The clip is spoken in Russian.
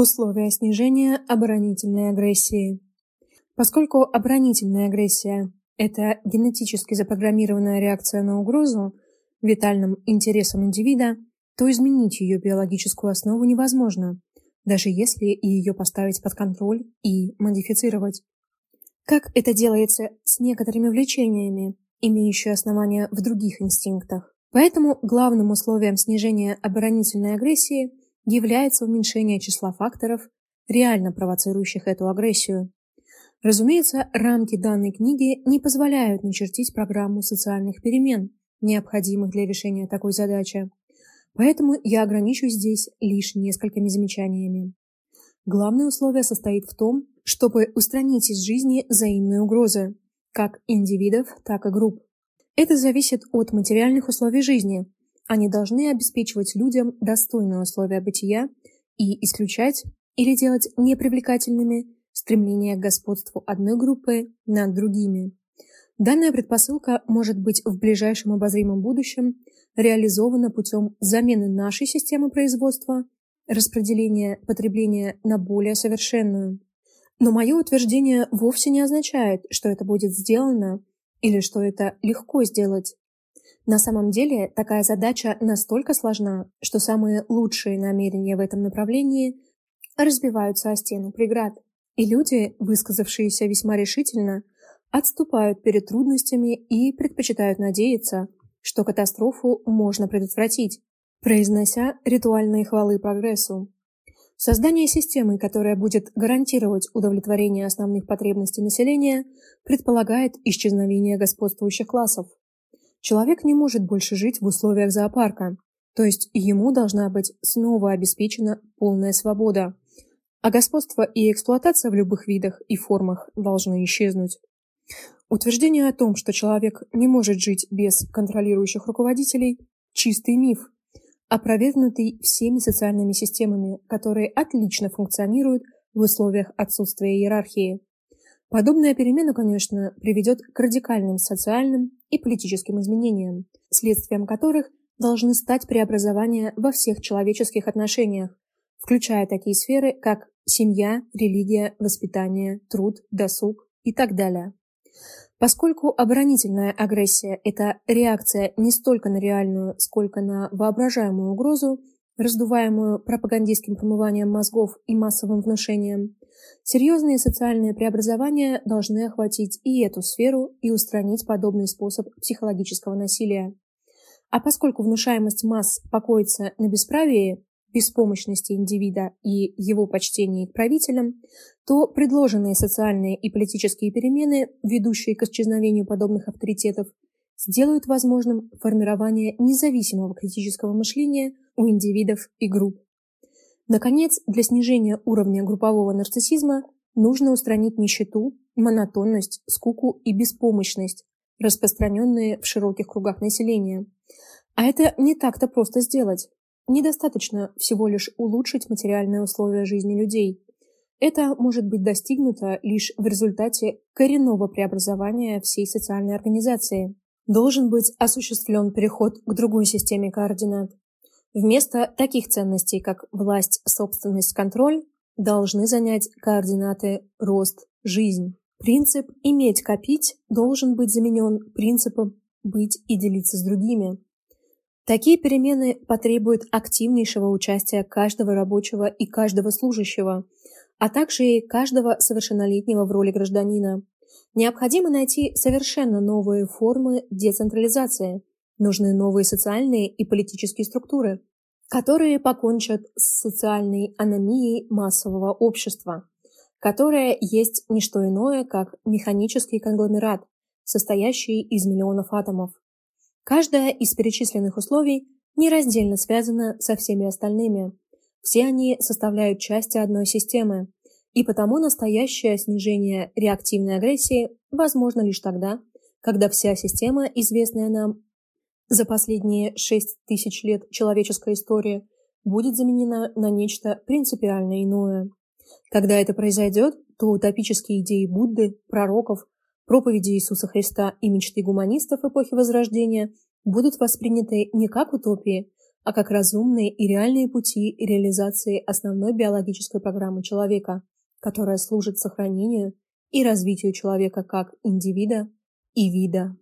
Условия снижения оборонительной агрессии. Поскольку оборонительная агрессия – это генетически запрограммированная реакция на угрозу витальным интересам индивида, то изменить ее биологическую основу невозможно, даже если ее поставить под контроль и модифицировать. Как это делается с некоторыми влечениями, имеющие основания в других инстинктах. Поэтому главным условием снижения оборонительной агрессии является уменьшение числа факторов, реально провоцирующих эту агрессию. Разумеется, рамки данной книги не позволяют начертить программу социальных перемен, необходимых для решения такой задачи. Поэтому я ограничусь здесь лишь несколькими замечаниями. Главное условие состоит в том, чтобы устранить из жизни взаимные угрозы, как индивидов, так и групп. Это зависит от материальных условий жизни. Они должны обеспечивать людям достойные условия бытия и исключать или делать непривлекательными стремление к господству одной группы над другими. Данная предпосылка может быть в ближайшем обозримом будущем реализована путем замены нашей системы производства, распределения потребления на более совершенную. Но мое утверждение вовсе не означает, что это будет сделано или что это легко сделать. На самом деле такая задача настолько сложна, что самые лучшие намерения в этом направлении разбиваются о стену преград, и люди, высказавшиеся весьма решительно, отступают перед трудностями и предпочитают надеяться, что катастрофу можно предотвратить, произнося ритуальные хвалы прогрессу. Создание системы, которая будет гарантировать удовлетворение основных потребностей населения, предполагает исчезновение господствующих классов. Человек не может больше жить в условиях зоопарка, то есть ему должна быть снова обеспечена полная свобода, а господство и эксплуатация в любых видах и формах должны исчезнуть. Утверждение о том, что человек не может жить без контролирующих руководителей – чистый миф, опровергнутый всеми социальными системами, которые отлично функционируют в условиях отсутствия иерархии. Подобная перемена, конечно, приведет к радикальным социальным и политическим изменениям, следствием которых должны стать преобразования во всех человеческих отношениях, включая такие сферы, как семья, религия, воспитание, труд, досуг и так далее. Поскольку оборонительная агрессия – это реакция не столько на реальную, сколько на воображаемую угрозу, раздуваемую пропагандистским промыванием мозгов и массовым внушением, серьезные социальные преобразования должны охватить и эту сферу и устранить подобный способ психологического насилия. А поскольку внушаемость масс покоится на бесправии, беспомощности индивида и его почтении к правителям, то предложенные социальные и политические перемены, ведущие к исчезновению подобных авторитетов, сделают возможным формирование независимого критического мышления у индивидов и групп. Наконец, для снижения уровня группового нарциссизма нужно устранить нищету, монотонность, скуку и беспомощность, распространенные в широких кругах населения. А это не так-то просто сделать. Недостаточно всего лишь улучшить материальные условия жизни людей. Это может быть достигнуто лишь в результате коренного преобразования всей социальной организации. Должен быть осуществлен переход к другой системе координат. Вместо таких ценностей, как власть, собственность, контроль, должны занять координаты рост, жизнь. Принцип «иметь-копить» должен быть заменен принципом «быть и делиться с другими». Такие перемены потребуют активнейшего участия каждого рабочего и каждого служащего, а также и каждого совершеннолетнего в роли гражданина. Необходимо найти совершенно новые формы децентрализации. Нужны новые социальные и политические структуры, которые покончат с социальной аномией массового общества, которое есть не что иное, как механический конгломерат, состоящий из миллионов атомов. Каждое из перечисленных условий нераздельно связано со всеми остальными. Все они составляют части одной системы, и потому настоящее снижение реактивной агрессии возможно лишь тогда, когда вся система, известная нам за последние 6 тысяч лет человеческой истории, будет заменена на нечто принципиально иное. Когда это произойдет, то утопические идеи Будды, пророков, проповеди Иисуса Христа и мечты гуманистов эпохи Возрождения будут восприняты не как утопии, а как разумные и реальные пути реализации основной биологической программы человека, которая служит сохранению и развитию человека как индивида и вида.